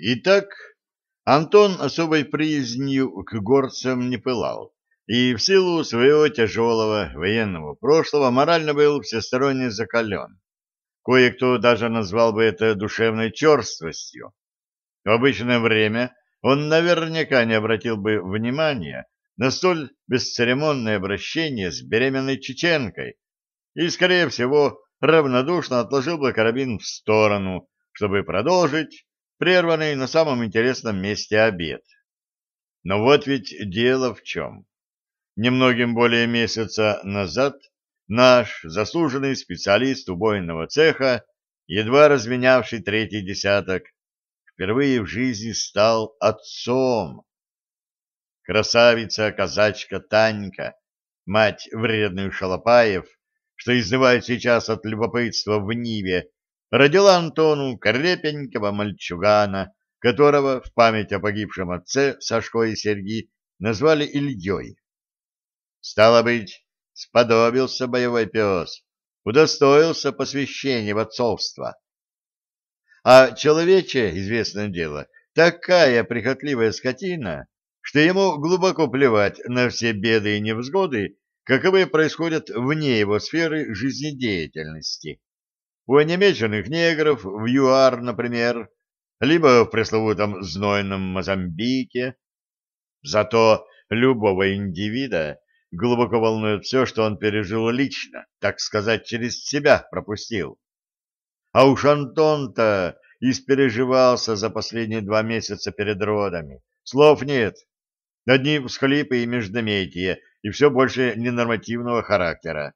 Итак, Антон особой приязнью к горцам не пылал, и в силу своего тяжелого военного прошлого морально был всесторонне закален. Кое-кто даже назвал бы это душевной черствостью. В обычное время он наверняка не обратил бы внимания на столь бесцеремонное обращение с беременной чеченкой и, скорее всего, равнодушно отложил бы карабин в сторону, чтобы продолжить прерванный на самом интересном месте обед. Но вот ведь дело в чем. Немногим более месяца назад наш заслуженный специалист убойного цеха, едва разменявший третий десяток, впервые в жизни стал отцом. Красавица-казачка Танька, мать вредную Шалопаев, что изнывает сейчас от любопытства в Ниве, родила Антону крепенького мальчугана, которого в память о погибшем отце Сашко и Сергей назвали Ильей. Стало быть, сподобился боевой пес, удостоился посвящения в отцовство. А человече, известное дело, такая прихотливая скотина, что ему глубоко плевать на все беды и невзгоды, каковые происходят вне его сферы жизнедеятельности у онемеченных негров в ЮАР, например, либо в пресловутом знойном Мозамбике. Зато любого индивида глубоко волнует все, что он пережил лично, так сказать, через себя пропустил. А уж Антон-то испереживался за последние два месяца перед родами. Слов нет. Одни всхлипы и междометия, и все больше ненормативного характера.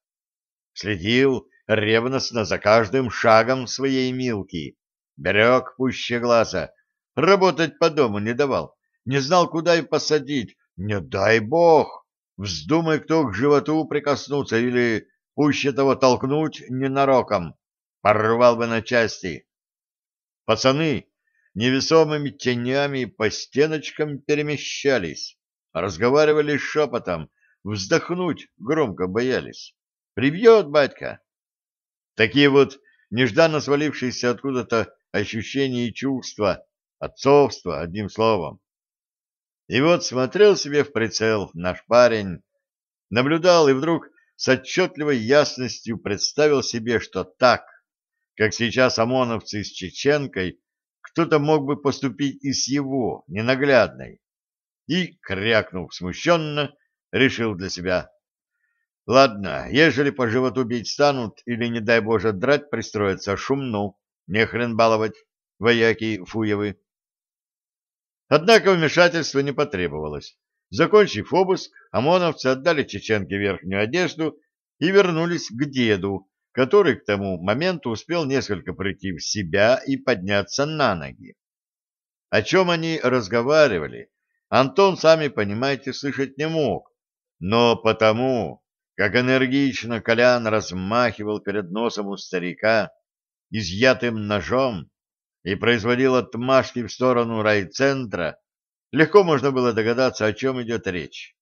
Следил ревностно за каждым шагом своей Милки, берег пуще глаза, работать по дому не давал, не знал, куда и посадить, не дай бог, вздумай кто к животу прикоснуться или пуще того толкнуть ненароком, порвал бы на части. Пацаны невесомыми тенями по стеночкам перемещались, разговаривали шепотом, вздохнуть громко боялись. Прибьет батька. Такие вот нежданно свалившиеся откуда-то ощущения и чувства, отцовства, одним словом. И вот смотрел себе в прицел наш парень, наблюдал и вдруг с отчетливой ясностью представил себе, что так, как сейчас ОМОНовцы с Чеченкой, кто-то мог бы поступить и с его, ненаглядной. И, крякнув смущенно, решил для себя, Ладно, ежели по животу бить станут или, не дай Боже, драть пристроятся, шумну, не хрен баловать, вояки фуевы. Однако вмешательства не потребовалось. Закончив обыск, ОМОНовцы отдали чеченке верхнюю одежду и вернулись к деду, который к тому моменту успел несколько прийти в себя и подняться на ноги. О чем они разговаривали, Антон, сами понимаете, слышать не мог, но потому, как энергично Колян размахивал перед носом у старика изъятым ножом и производил отмашки в сторону райцентра, легко можно было догадаться, о чем идет речь.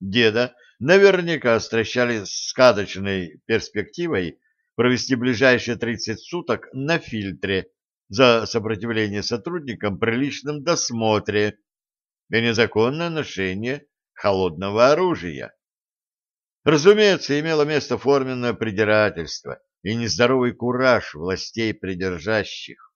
Деда наверняка стращали сказочной перспективой провести ближайшие 30 суток на фильтре за сопротивление сотрудникам при личном досмотре и незаконное ношение холодного оружия. Разумеется, имело место форменное придирательство и нездоровый кураж властей придержащих.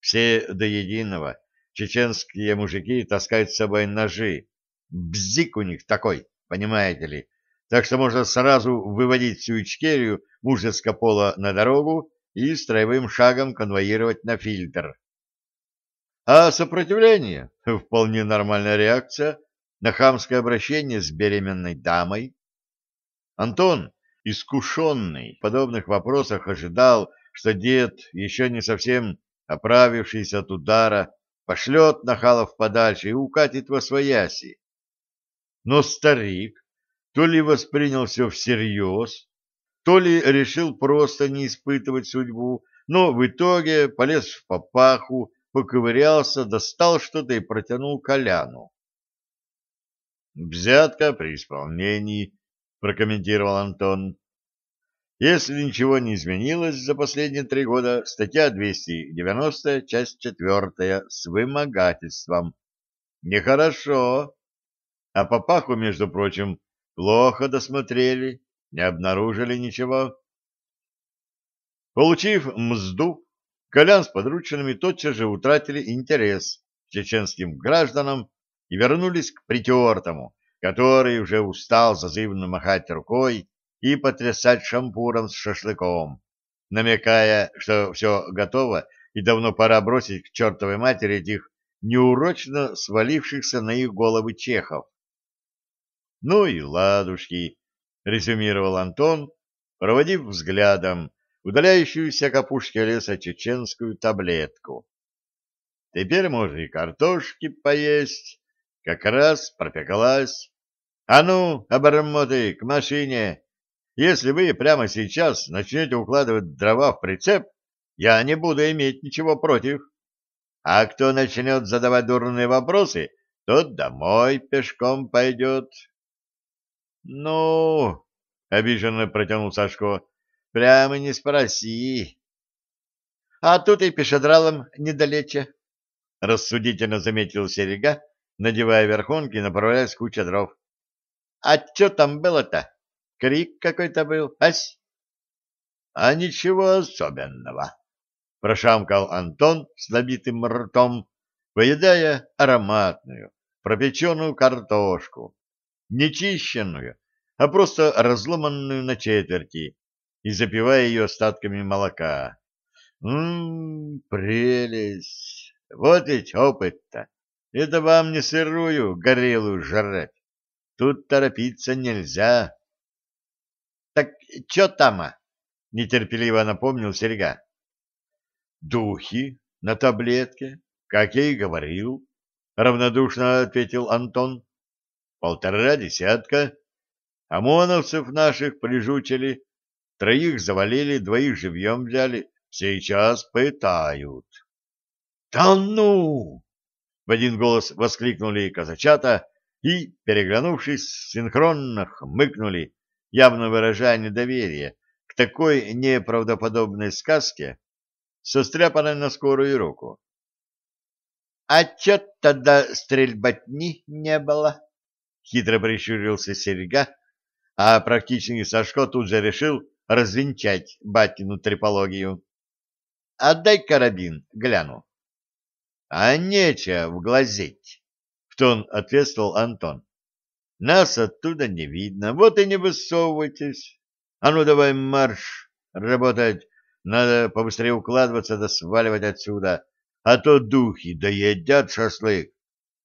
Все до единого чеченские мужики таскают с собой ножи. Бзик у них такой, понимаете ли. Так что можно сразу выводить всю Ичкерию мужеско пола на дорогу и строевым шагом конвоировать на фильтр. А сопротивление — вполне нормальная реакция на хамское обращение с беременной дамой, Антон, искушенный в подобных вопросах, ожидал, что дед, еще не совсем оправившийся от удара, пошлет нахалов подальше и укатит во свояси. Но старик то ли воспринял все всерьез, то ли решил просто не испытывать судьбу, но в итоге полез в папаху, поковырялся, достал что-то и протянул Коляну. Взятка при исполнении прокомментировал Антон. Если ничего не изменилось за последние три года, статья 290, часть 4, с вымогательством. Нехорошо. А папаху, между прочим, плохо досмотрели, не обнаружили ничего. Получив мзду, Колян с подручными тотчас же утратили интерес к чеченским гражданам и вернулись к притертому, который уже устал зазывно махать рукой и потрясать шампуром с шашлыком, намекая, что все готово и давно пора бросить к чертовой матери этих неурочно свалившихся на их головы чехов. «Ну и ладушки», — резюмировал Антон, проводив взглядом удаляющуюся к опушке леса чеченскую таблетку. «Теперь можно и картошки поесть, как раз пропеклась. А ну, обормоты, к машине!» Если вы прямо сейчас начнете укладывать дрова в прицеп, я не буду иметь ничего против. А кто начнет задавать дурные вопросы, тот домой пешком пойдет. — Ну, — обиженно протянул Сашко, — прямо не спроси. — А тут и пешедралом недалече, — рассудительно заметил Серега, надевая верхонки и направляясь к куче дров. — А что там было-то? Крик какой-то был, ась? — А ничего особенного, — прошамкал Антон с набитым ртом, поедая ароматную, пропеченную картошку, не чищенную, а просто разломанную на четверти, и запивая ее остатками молока. Ммм, прелесть! Вот ведь опыт-то! Это вам не сырую горелую жрать. Тут торопиться нельзя. Так что там? А? Нетерпеливо напомнил Серега. Духи на таблетке, как я и говорил, равнодушно ответил Антон. Полтора десятка. ОМОНовцев наших прижучили, троих завалили, двоих живьем взяли. Сейчас пытают. — Да ну! — в один голос воскликнули казачата и, переглянувшись, синхронно хмыкнули, явно выражая недоверие к такой неправдоподобной сказке, состряпанной на скорую руку. — А чё тогда стрельбатни не было? — хитро прищурился Серега, а практичный Сашко тут же решил развенчать батину трепологию. — Отдай карабин, гляну. — А нечего глазеть, — в тон ответствовал Антон. Нас оттуда не видно, вот и не высовывайтесь. А ну давай марш, работать. Надо побыстрее укладываться да сваливать отсюда, а то духи доедят шашлык.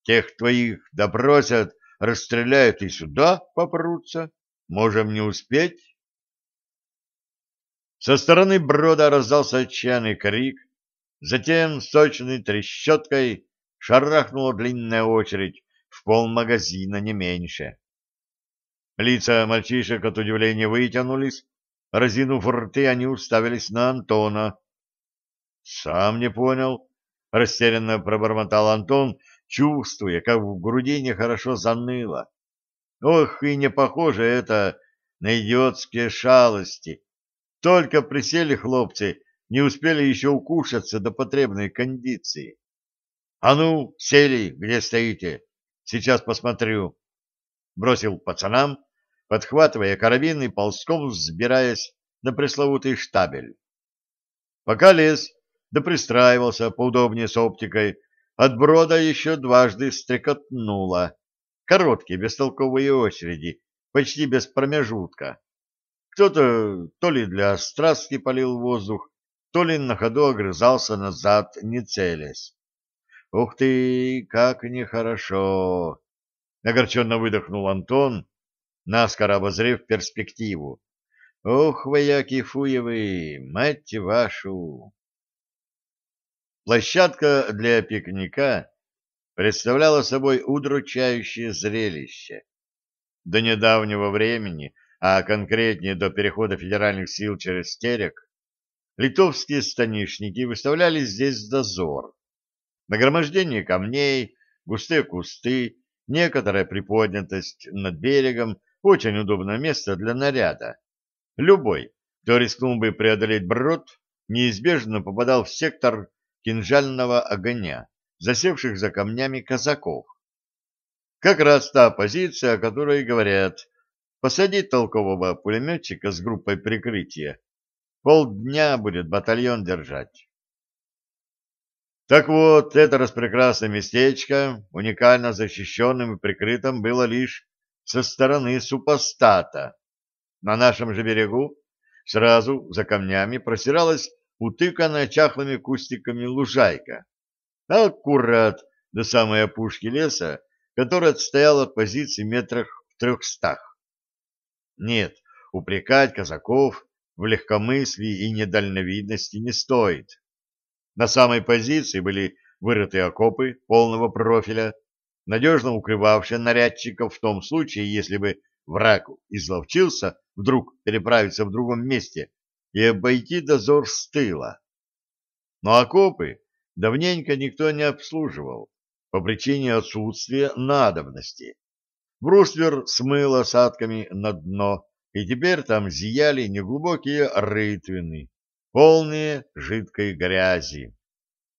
Тех твоих допросят, расстреляют и сюда попрутся. Можем не успеть. Со стороны брода раздался отчаянный крик, затем сочной трещоткой шарахнула длинная очередь, в полмагазина не меньше. Лица мальчишек от удивления вытянулись, разинув рты, они уставились на Антона. — Сам не понял, — растерянно пробормотал Антон, чувствуя, как в груди нехорошо заныло. Ох, и не похоже это на идиотские шалости. Только присели хлопцы, не успели еще укушаться до потребной кондиции. — А ну, сели, где стоите? Сейчас посмотрю. Бросил пацанам, подхватывая карабин и ползком взбираясь на пресловутый штабель. Пока лез, да пристраивался поудобнее с оптикой, от брода еще дважды стрекотнуло. Короткие бестолковые очереди, почти без промежутка. Кто-то то ли для страстки полил воздух, то ли на ходу огрызался назад, не целясь. Ух ты, как нехорошо! Огорченно выдохнул Антон, наскоро обозрев перспективу. Ох, вояки фуевы, мать вашу! Площадка для пикника представляла собой удручающее зрелище. До недавнего времени, а конкретнее до перехода федеральных сил через Терек, литовские станишники выставляли здесь дозор Нагромождение камней, густые кусты, некоторая приподнятость над берегом — очень удобное место для наряда. Любой, кто рискнул бы преодолеть брод, неизбежно попадал в сектор кинжального огня, засевших за камнями казаков. Как раз та позиция, о которой говорят, посадить толкового пулеметчика с группой прикрытия, полдня будет батальон держать. Так вот, это распрекрасное местечко, уникально защищенным и прикрытым, было лишь со стороны супостата. На нашем же берегу сразу за камнями просиралась утыканная чахлыми кустиками лужайка. Аккурат до самой опушки леса, который отстоял от позиции метрах в трехстах. Нет, упрекать казаков в легкомыслии и недальновидности не стоит. На самой позиции были вырыты окопы полного профиля, надежно укрывавшие нарядчиков в том случае, если бы враг изловчился вдруг переправиться в другом месте и обойти дозор с тыла. Но окопы давненько никто не обслуживал по причине отсутствия надобности. Бруствер смыл осадками на дно, и теперь там зияли неглубокие рытвины, полные жидкой грязи.